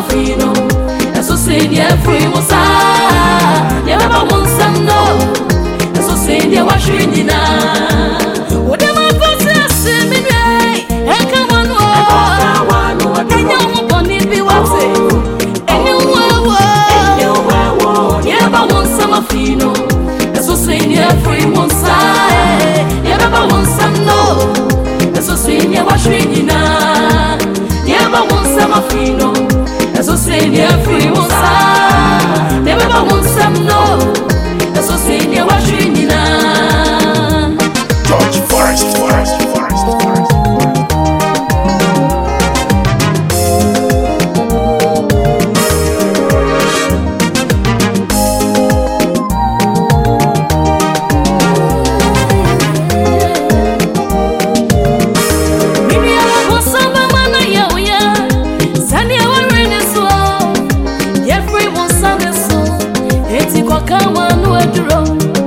Alfino, Esso é fui moçada. one would roll.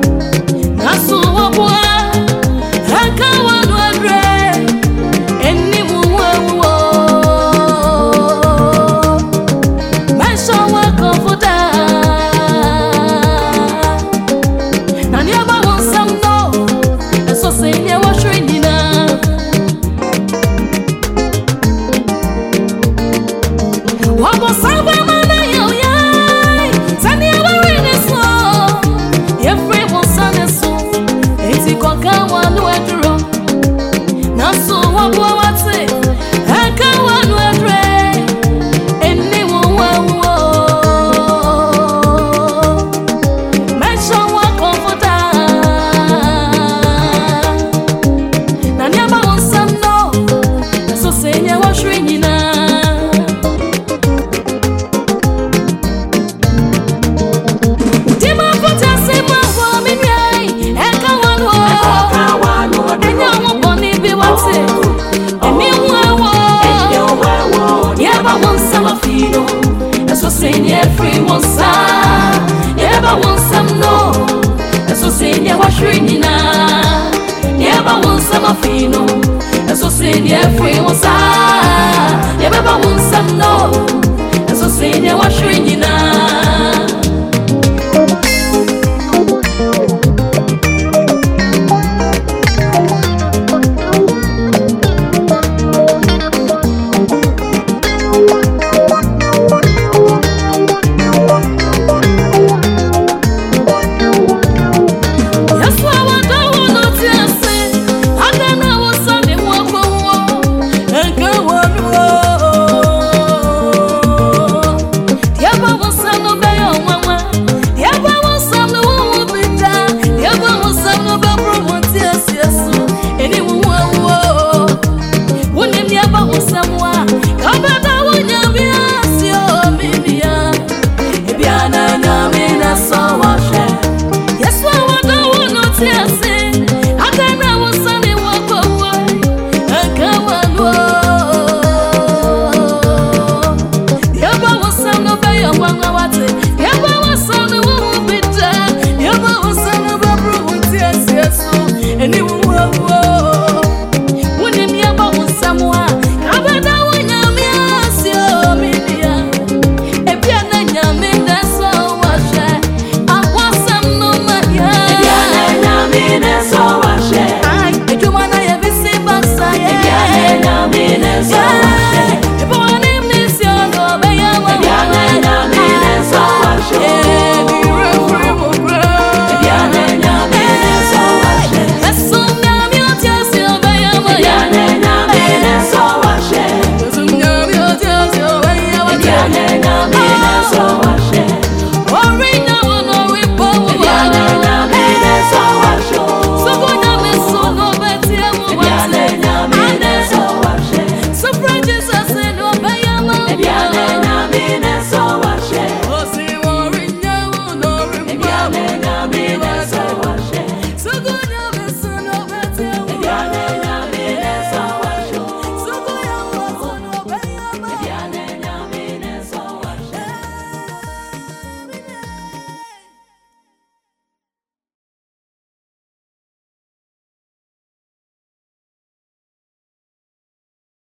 menina